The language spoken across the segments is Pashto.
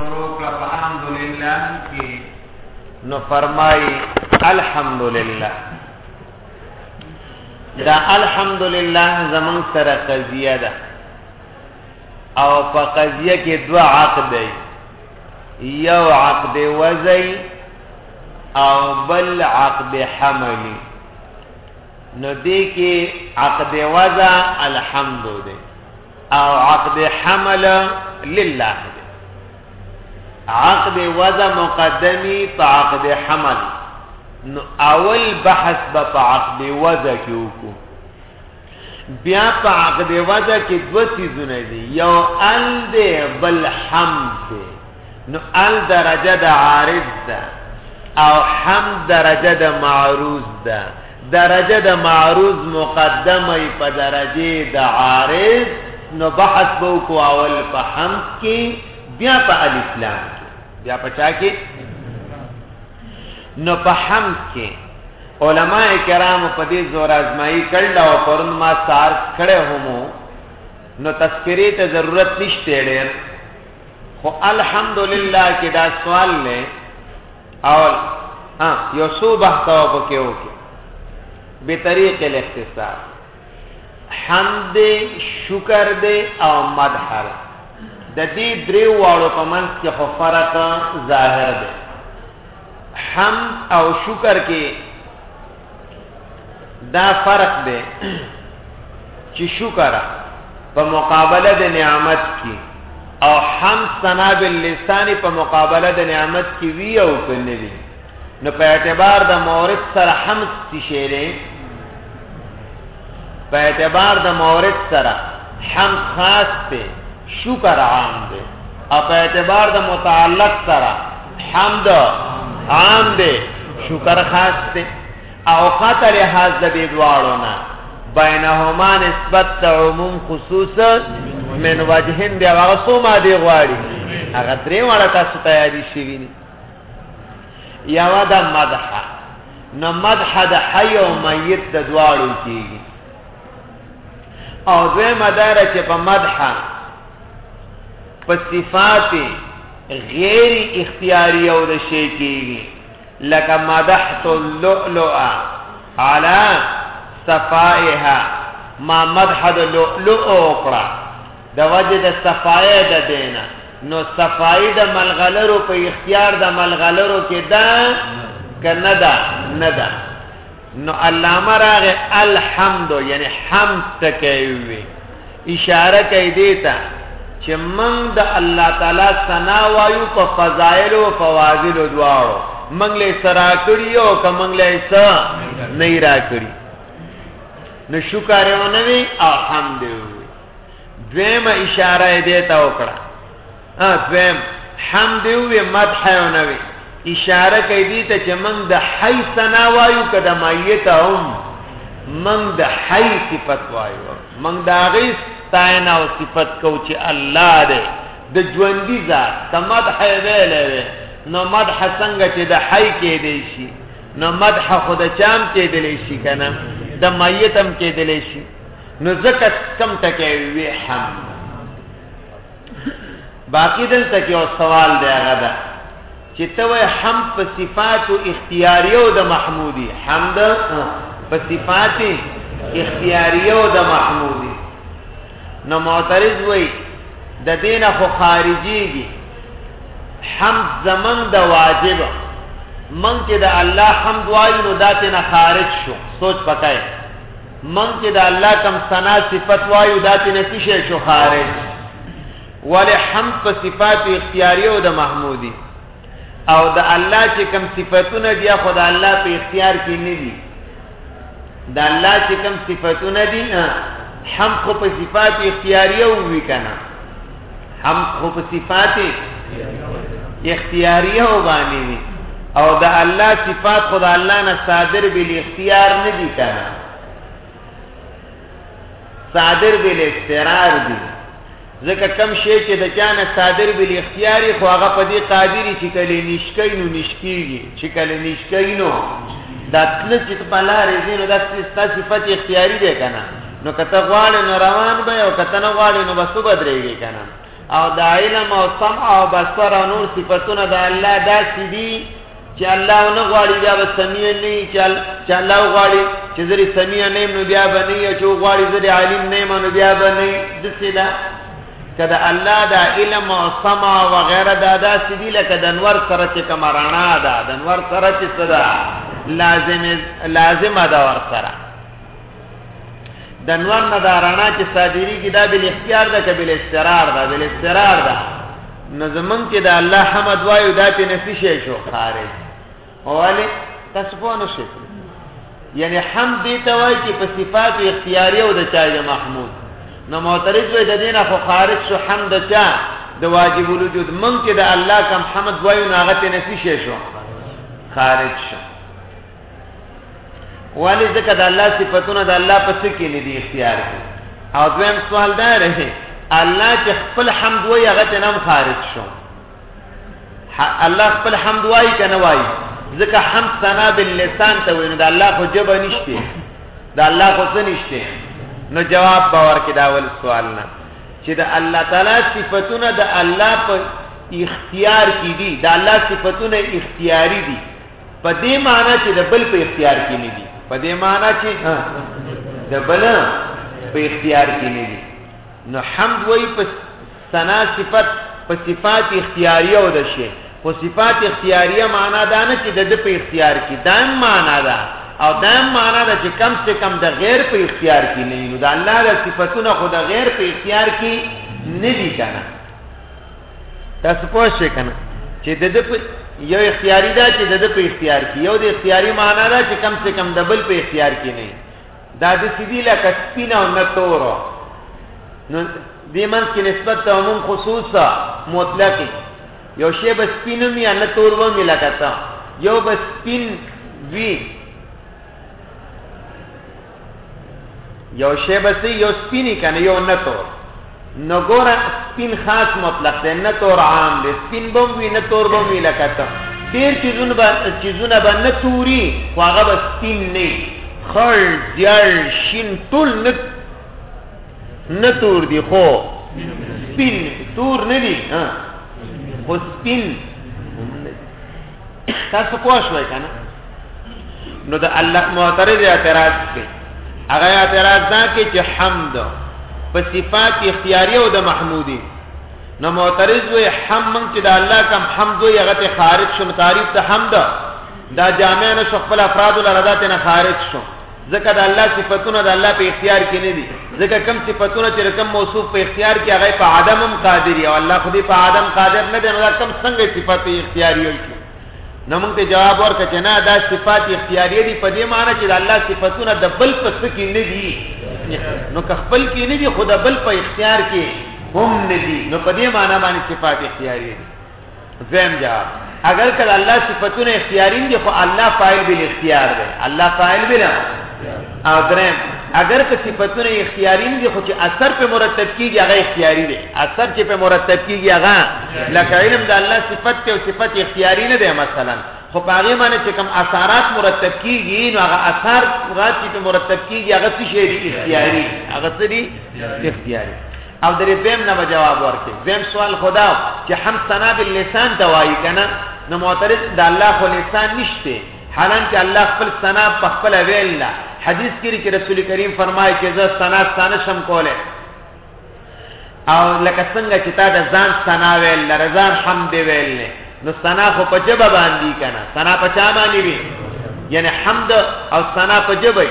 شروع کړه په الحمدلله کې نو فرمایي الحمدلله دا الحمدلله زمون سره قضیه ده او په قضیه کې دوا عقد دی یو عقد وزي او بل عقد حملی نو دې کې عقد وزا الحمدلله او عقد حمل لله عقد وضع مقدمی په عقد حمل نو اول بحث به په عقد وضع کې وکړو بیا په عقد وضع کې دوه سيزونه دي یو ال دی بل حمد دی نو ال درجه د عارض ده او حم درجه د معروض ده درجه د معروض مقدمه په درجه د عارض نو بحث بو کو اول په حم کې بیا په الف لام کې بیا په چا کې نو په حم کې علما کرام په دې زور ازمایي کړل او پرون ما سار کړه همو نو تذکرې ته ضرورت نشته ډېر خو الحمدلله کې دا سوال نه اول ها یو څو بحث او پکې وکي به طریق الاختصار حمد شکر دې او مدح د دې دریو واړو په منځ کې خو فرق ظاهر دی حمد او شکر کې دا فرق دی چې شکر په مقابله د نعمت کې او حم ثنا باللسان په مقابله د نعمت کې وی او کنه وی نو په اعتبار د مورث سره حمد شي په اعتبار د مورد سره حمد خاص ته شکر عام دی او په اعتبار د متعلق سره حمد عام دی شکر خاص ته او قطر حاص د دې دواړو نه بینهما نسبت عموم خصوص من وجهن بیا هغه څو ماده غواړي هغه درې واړه تاسو تیاری شوی دي یو دا مدح نو مدح د حی او میت د دواړو کیږي او دوی مدار چې په مدح په صفات غیر اختیاری او د شی کیږي لکه مدحت اللؤلؤ علی صفائها ما مدح د لؤلؤ اوکړه د وجه د صفایه د دینه نو صفای د ملغلرو په اختیار د ملغلرو کې ده کنه ده نه ده نو علامه راغه الحمد یعنی حمد تکوي اشاره کوي دیتا چې من د الله تعالی ثنا وایو په فضایل او فواضل دواړو من له سرا کړی او کمن له سا نه را کړی نو شکر ونه وی الحمدلله دویمه اشاره دې ته وکړه ا دویم حمد وی مدح نه وی اشاره کوي دې ته چې موږ د حی ثنا وایو کده مایت هم موږ د حی صفت وایو موږ د هغه ستاینه او صفت کو چې الله دې د ژوندۍ ذات سمد حی ویلې نو مدح څنګه چې د حی کې دی شي نو مدح خود چام کې دی شي کنه د میتم کې دی شي نو ځکه کم ټکی وی هم باقی دلته کې یو سوال دی هغه ده چې ته وای هم په صفات او اختیاریو د محمودی حمد په صفات اختیاریو د محمودی نو معترض وای د دین خو خارجيږي حمد زمن د واجب من کې د الله حمد وایو نو داتې نه خارج شو سوچ پکای من چې د الله کم ثنا صفت وایو دا تنه څه شي شو خارج ول حمد په صفات اختیاری او د محمودی او د الله چې کم صفاتونه دی خو د الله په اختیار کې نه دي د الله چې کم صفاتونه دي هم خو په صفات اختیاری او وی کنه هم خو په صفات اختیاریه باندې دي او د الله صفات خو د الله نه صادر بل اختیار نه دي کنه صادر بل اختیار دي ځکه کم شی چې د چانه صادر بل اختیاري خو هغه په دې قادر چې کله نشکای نو نشکیږي چې کله نشکای نو دا تل چې په لارې زینو د صفات اختیاري ده کنه نو کته غواړي نو روان به او کته نه غواړي نو بس بدرېږي کنه او دا علم او سمع او بصر او نور صفاتونه د الله داسې دي چې الله نه غواړي بیا به سمیع نه وي چې الله غواړي چې زری سمیع نه نو بیا به نه وي چې غواړي زری عالم نه نو بیا به نه د سلا کدا الله دا علم او سمع و غیره دا داسې دي لکه د انور سره چې کوم رڼا ده د انور سره چې صدا لازم لازم ده ور سره د نور نه دا رڼا چې صادری کی دا بل اختیار ده که بل استرار ده بل استرار ده نو زمون کې دا الله حمد وایو دا ته نفي شي شو خارج اولی تاسو په نو شي یعنی حمد دې ته وایي چې په صفات اختیاري او د چا محمود نو معترض وي د دینه خو خارج شو حمد چا د واجب الوجود مونږ کې د الله کم حمد وایو ناغت نفي شي شو خارج شو ولی ځکه د الله صفاتونه د الله په څه کې نه دي اختیار کې او دویم سوال دا رهي الله چې خپل حمد وایي هغه ته نم خارج شو الله خپل حمد وایي کنه وایي ځکه حمد ثنا باللسان ته ویني د الله خو جبه نشته د الله خو څه نشته نو جواب باور کې دا ول سوال نه چې د الله تعالی صفاتونه د الله په اختیار کې دي د الله صفاتونه اختیاري دي په دې معنی چې د بل په اختیار کې نه دي په دې معنی چې د بل په اختیار کې نه دي نو حمد وای په ثنا صفت په صفات اختیاریه و د شی خو صفات اختیاریه معنا دا نه چې د د په اختیار کې دایم معنا ده او دایم معنا ده چې کم سے کم د غیر په اختیار کې نه نو د الله د صفاتونه خو د غیر په اختیار کې نه دي کنه تاسو پوه شئ کنه چې د دې په یو اختیاري دا چې د دې په اختیار کې یو د اختیاري معنا دا چې کم سے کم د بل په اختیار کې نه دا د سیدی لکه سپینه او نه تورو نو دې منځ کې نسبت ته عموم خصوصا مطلق یو شی بس سپینو می نه تور و می لکه تا یو بس سپین وی یو شی بس یو سپینی کنه یو نه تور نو ګور سپین خاص مطلق دی نه تور عام دی سپین بم وی نه تور بم وی لکه ته ډیر چیزونه به چیزونه به نه توري خو هغه به سپین نه خړ زیړ شین ټول نه نه تور دی خو سپین تور نه دی ها خو سپین تاسو پوه شوئ کنه نو د الله معترض اعتراض کوي هغه اعتراض دا کوي چې حمد په صفات اختیاری او د محمودی نو معترض وي حم من چې د الله کم حمد وي هغه ته خارج شو تعریف ته حمد دا جامع نه شو خپل افراد لره ذات نه خارج شو ځکه د الله صفاتونه د الله په اختیار کې نه دي ځکه کم صفاتونه چې رقم موصوف په اختیار کې هغه په عدم هم قادر او الله خو دې په عدم قادر نه دی نو دا کم څنګه صفات اختیاري وي نو موږ ته جواب ورکړه چې نه دا صفات اختیاري دي په دې معنی چې د الله صفاتونه د بل په څه کې نه دي نو که خپل کې نه دي خو د بل په اختیار کې هم نه دي نو په دې معنی باندې صفات اختیاري دي زم جواب اگر کله الله صفاتونه اختیارین دي خو الله فاعل بل اختیار دی الله فاعل بل او درم اگر که صفاتونه اختیارین دي خو چې اثر په مرتب کیږي هغه اختیاري دی اثر چې په مرتب کیږي هغه لکه علم د الله صفت ته او صفت اختیاري نه دی مثلا خو په هغه باندې چې کوم اثرات مرتب کیږي نو هغه اثر رات چې مرتب کیږي هغه څه شی دی اختیاري هغه څه دی اختیاري او درې دویم نه به جواب ورکړي دویم سوال خدا چې حمد ثنا باللسان ته وایي که نه نو معترض د الله خو لسان نشته حالانکه الله خپل ثنا په خپله ویل ده حدیث کې چې رسول کریم فرمایي چې زه ثنا ثانه شم کولی او لکه څنګه چې تا د ځان ثنا ویل ده د ځان حمد ویل دی نو ثنا خو په ژبه باندې که نه ثنا په چا باندې وي یعنې حمد او ثنا په ژبه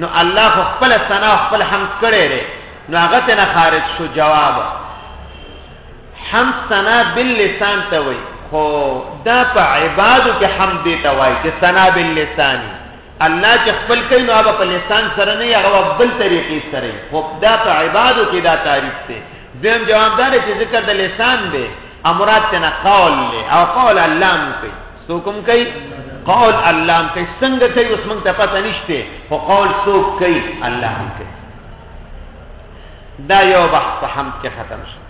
نو الله خو خپله ثنا او خپل حمد کړی دی نو هغه ته نه خارج شو جواب حمد سنا باللسان ته وای خو دا په عبادو کې حمد دی ته وای چې سنا باللسان الله چې خپل کوي نو هغه په لسان سره نه هغه بل طریقې سره خو دا په عبادو کې دا تعریف دی زم جوابدار چې ذکر د لسان دی امرات ته نه قول له او قول الله مو کوي سو کوم کوي قول الله کوي څنګه کوي اوس موږ ته پته نشته خو قول څوک کوي الله کوي دا یو بحث په حمد کې ختم شو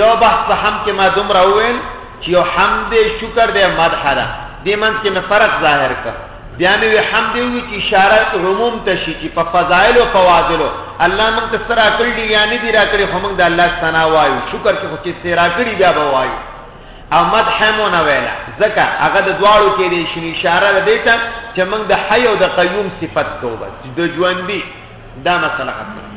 یو بحث په حمد کې ما دومره وویل چې یو حمد شکر دی مدح ده دې منځ کې مې فرق ظاهر کړ بیا مې وی حمد وی چې اشاره عموم ته شي چې په فضایل او فواضل الله موږ ته سره کړی دی یعنی دی را کړی خو موږ د الله ثنا وایو شکر چې خو چې سره کړی بیا به وایو او مدح مو نه ویلا ځکه هغه د دواړو کې دی شي اشاره ده ته چې موږ د حی او د قیوم صفت کوو د ژوند دی دا مسله ختمه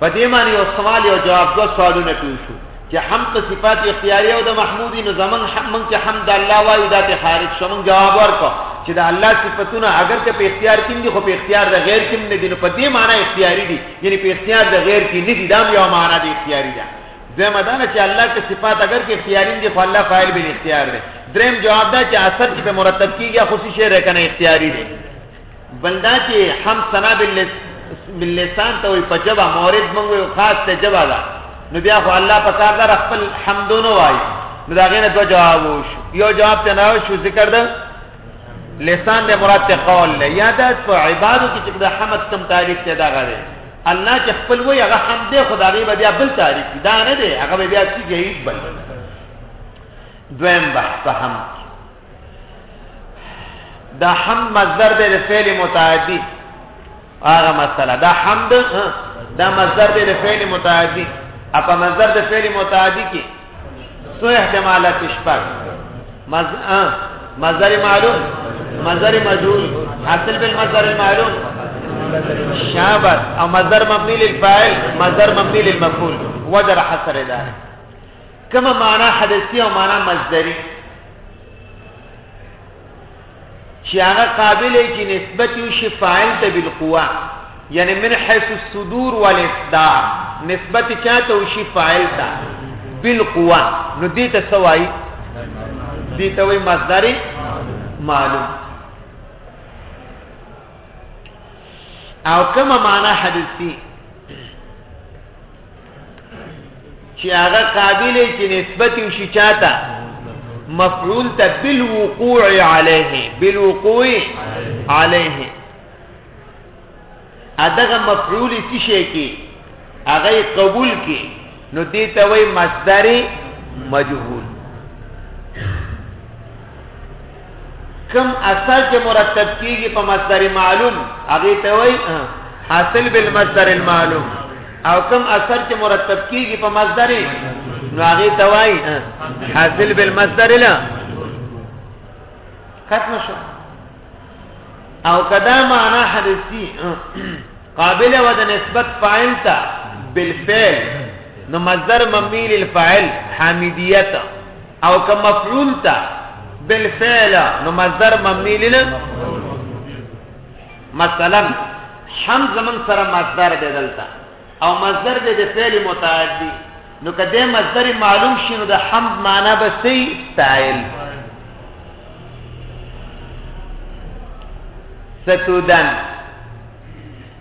په دې معنی یو سوال یو جواب دوه سوالونه پیو شو چې هم په صفات اختیاري او د محمودی نو زمون من چې حمد الله وایو دا ته خارج شوم جواب ورکو چې د الله صفاتونه اگر ته په اختیار کې دي خو په اختیار د غیر کې نه دي نو په دې معنی اختیاري دي یعنی په اختیار د غیر کې نه دي دا یو معنی د اختیاري ده زموږ دا چې الله کې صفات اگر کې اختیاري دي خو الله فاعل به اختیار دی دریم جواب دا چې اثر چې په مرتب کیږي خو څه شی رکنه اختیاري دی بلدا چې هم سنا باللسان ته وي په جبا مورد موږ یو خاص ته جبا ده نو بیا خو الله په کار در خپل حمدونو وای نو دا غینه دو جواب وش یو جواب ته نه شو ذکر ده لسان د مراد ته قول له یاد په عبادت کې چې د حمد تم تعریف ته دا غره الله چې خپل وي هغه حمد خدای به بیا بل تعریف دا نه دی هغه بیا چې جهید بل دویم بحث هم دا حم مصدر دی د فعل متعدی هغه مسله دا حمد دا مصدر دی د فعل متعدی اپا مصدر د فعل متعدی کې سو احتمالات شپږ مز مصدر معلوم مصدر مجهول حاصل بالمصدر المعلوم شابت او مصدر مبني للفاعل مصدر مبني للمفعول وجر حصر ده کومه معنا حدثي او معنا مصدري چې هغه قابل چې نسبت یو شي فاعل ته بالقوا یعنی من حيث الصدور والاصدار نسبت چاته او شي فاعل ته بالقوا نو دې ته سوای دې ته وای مصدر معلوم او کومه معنا حدثي چې هغه قابل چې نسبت وشي چاته مفعول ته بالوقوع عليه بالوقوع عليه ادغه مفعول څه شي کې هغه قبول کې نو دې ته وای مصدر مجهول کوم اصل چې مرتب کیږي په مصدر معلوم هغه ته وایي حاصل بالمصدر المعلوم او کوم اصل چې مرتب کیږي په مصدر نو هغه ته وایي حاصل بالمصدر لا ختم شو او کدا معنا حدثي قابل و د نسبت فاعل ته بالفعل نو مصدر مبني للفاعل حامدیت او که مفعول تا بالفعل نو مصدر مبنی لنا مثلا حمد زمن سره مصدر دی دلته او مصدر دی د فعل متعدی نو کده مصدر معلوم شي نو د حمد معنا به سي فاعل ستودن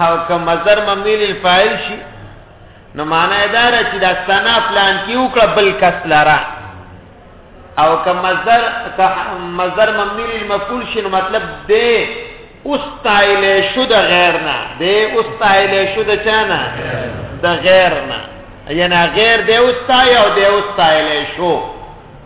هو کوم مصدر مبني للفاعل شي نو معنا دا را چې دا سنا پلان کې وکړه بل کس لاره او کوم مصدر مصدر مبني للمفعول شي نو مطلب دی استایل شو د غیر نه دی استایل شو د چا نه د غیر نه یعنی غیر دی استای او دی استایل شو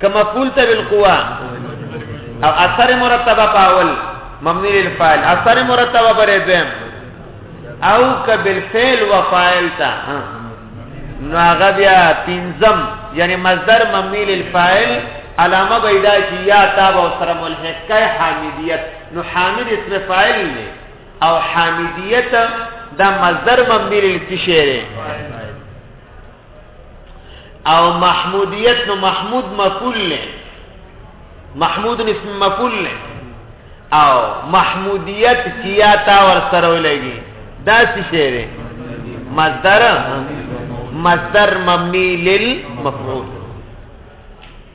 که مفعول ته بالقوه او اثر مرتبه پاول مبني للفاعل اثر مرتبه بر دویم او که بالفعل و فاعل ته نو هغه بیا پنځم یعنی مصدر مبني للفاعل علامه بيدا چې یا تاب او سره ملحق کای حامدیت نو حامد اسم فاعل نه او حامدیت دا مصدر مبني للتشهره او محمودیت نو محمود مفعول له محمود اسم مفعول له او محمودیت کیا تا ور سره ولګي دا څه شی دی مصدر مصدر مبني للمفعول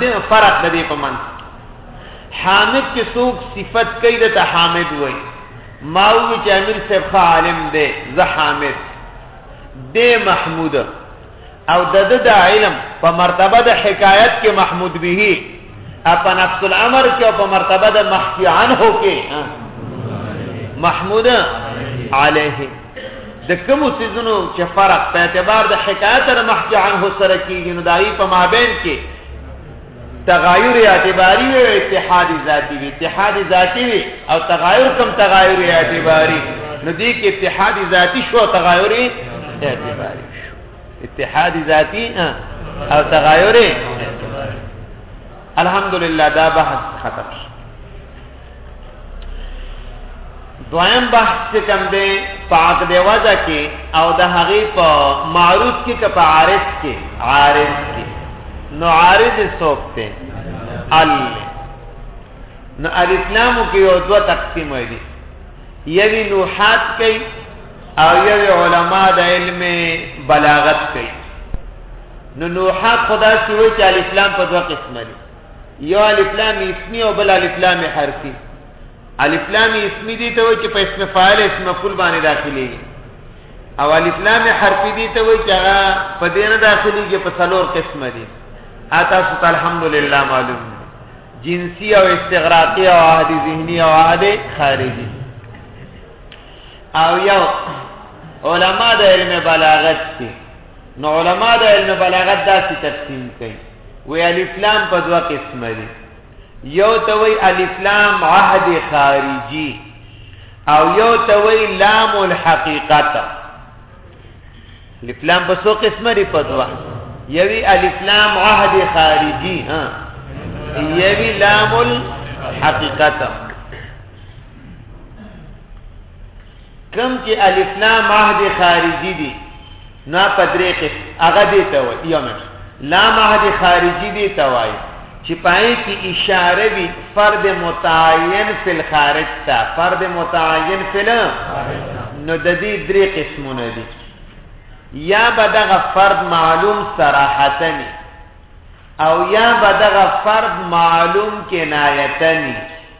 دې فرق د دې په منځ حامد کې څوک صفت کوي د حامد وای ما وی چې امیر صاحب عالم دی زه حامد دی محمود او د د د علم په مرتبه د حکایت کې محمود به اپا نفس الامر کې او په مرتبه د محکی عنه کې محمود علیه د کومو څیزونو چې فرق په اعتبار د حکایت سره محکی عنه سره کیږي نو دایي په مابین کې تغایر اعتباری وي او اتحاد ذاتی وي اتحاد ذاتی وي او تغایر کم تغایر اعتباری نو دې کې اتحاد ذاتی شو تغایر اعتباری شو اتحاد ذاتی او تغایر الحمدلله دا بحث ختم شو دویم بحث چې کوم دی په عقد وجه کې او د هغې په معروض کې که په عارض کې عارض کې نو عارض څوک دی ال نو الاسلامو کې یو دوه تقسیم دي یوی نوحات کوي او یوی علما د علم بلاغت کوي نو نوحات خدا شوی چې الاسلام په دوه قسمه دي یو الف لام اسمی او بل الف لام حرفی الف لام اسمی دي ته وایي چې په اسم فاعل اسم مفعول باندې داخلي او الف لام حرفی دي ته وایي چې هغه په دې نه داخلي کې په څلور قسمه دي اتا سو الحمدلله معلوم جنسی او استغراقی او عهد ذهنی او عهد خارجی او یو علما د علم بلاغت کې نو علما د علم بلاغت داسې تقسیم کوي وی الف لام په دوه قسمه دي یو ته وی الف لام عهد خارجي او یو ته وی لام الحقیقت الف لام په څو قسمه دي په دوه یوی الف لام عهد خارجي ها یوی لام الحقیقت کوم چې الف لام عهد خارجي دي نو په درې کې هغه دي ته وایي یو مټ لام عهد خارجي دي ته وایي چې پای کې اشاره وي فرد متعین فی الخارج تا فرد متعین فی نو د دې درې قسمونه دي یا بدغه فرد معلوم صراحتنی او یا بدغه فرد معلوم کنایتنی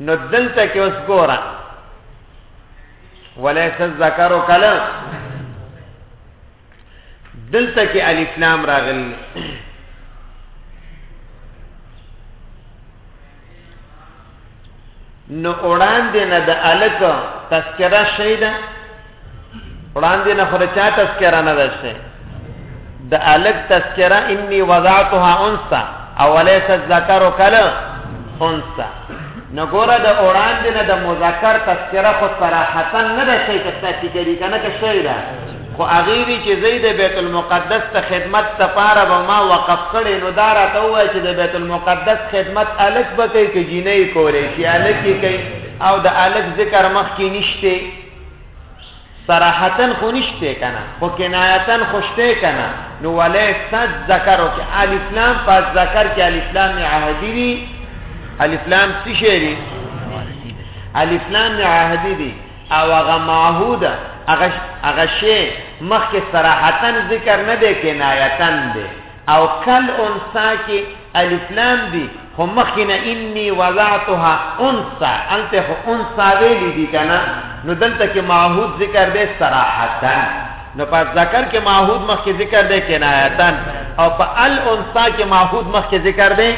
نو دلته کې اوس ګوره وليس الذکر کل دلته کې الف لام راغلی نو وړاندې نه د الک تذکره شیدا وړاندې نه خو د چا تذکره نه ده شته د الک تذکره انی وضعتها انثى او وليس الذکر کل انثى نګوره د وړاندې نه د مذکر تذکره خو صراحتا نه ده شي چې تاسو کوي کنه که شي ده خو هغه وی چې زید بیت المقدس ته خدمت ته پاره به ما وقف کړي نو دا راته وای چې د بیت المقدس خدمت الک به کوي چې جینې کولې شي الک کوي او د الک ذکر مخ کې نشته صراحتن خو نشته کنه خو کنایتن خو شته کنه نو ولی صد ذکر او کې الف لام پس ذکر کې الف لام عهدی دی الف لام څه شی دی الف لام عهدی دی او هغه معهود هغه هغه شی مخکې صراحتن ذکر نه دی کنایتن دی او کل انسا کې الف لام دی خو مخکې نه انی وضعتها انثى هلته خو انثى ویلي دي که نه نو دلته کې معهود ذکر دی صراحتا نو په ذکر کې معهود مخکې ذکر دی کنایتا او په الانثى کې معهود مخکې ذکر دی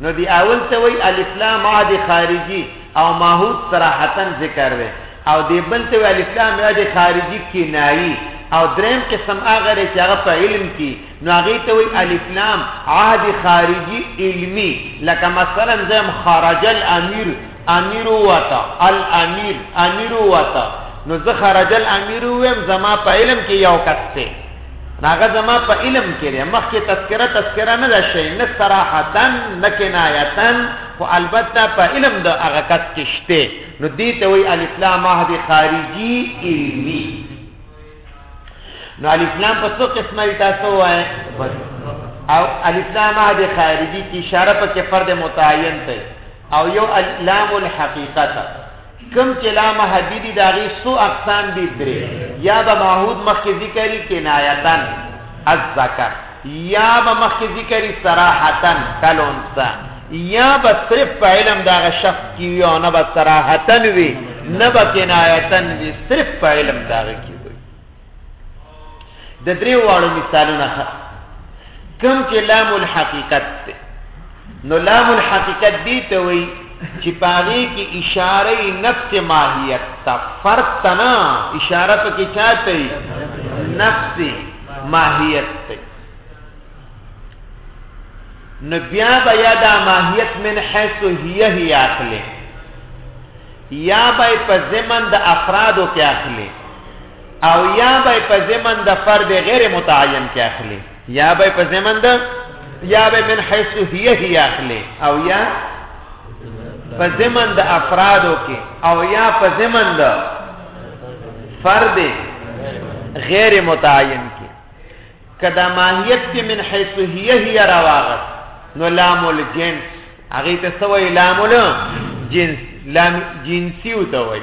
نو دی اول ته وی الف لام عادی خارجي او معهود صراحتا ذکر دی او دی بل ته وی الف لام عادی خارجي کنایي او دریم قسم هغه چې هغه په علم کې نو هغه ته وی الف لام عهد خارجي علمي لکه مثلا زم خرج الامير امير وتا الامير امير وتا نو زه خرج الامير ويم زما په علم کې یو کس ته هغه زما په علم کې دی مخکې تذکره تذکره نه ده شي نه صراحتا نه کنایتا خو البته په علم د هغه کس کې شته نو دې ته وی الف لام عهد خارجي علمي نو الف لام په څو قسمه دي تاسو وایي او الف لام د خارجي کی اشاره په کې فرد متعین ته او یو لام الحقیقت کم چې لام حدیدی دا غي سو اقسام دي درې یا به معهود مخکې ذکر کنایتن الذکر یا به مخکې ذکري صراحتا کلونسا یا به صرف په علم دغه شخص کې وي او نه به صراحتا وي نه به کنایتا وي صرف په علم دغه کې وي د درې واړو مثالونه کم چې لام الحقیقت دی نو لام الحقیقت دی ته وي چې پاغي کې اشاره نفس ماهیت ته فرق تنا اشاره پکې چاته نفسي ماهیت دی نو بیا به یا دا ماهیت من حیث هیه هی اخلی یا به په زمن د افرادو کې اخلی او یا به په زمن د فرد غیر متعین کې اخلی یا به په زمن د یا به من حیث هیه هی اخلی او یا په زمن د افرادو کې او یا په زمن د فرد غیر متعین کی کدا ماهیت کې من حيث هي هي راواغت نو لام الجنس هغه ته سوې لام الجنس لام جنسی او ته وای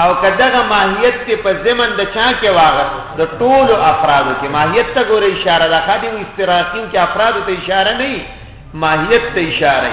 او کداغه ماهیت کې په زمن د چا کې واغت د ټولو افرادو کې ماهیت ته ګوره اشاره ده خادم استراقین کې افرادو ته اشاره نه ماهیت ته اشاره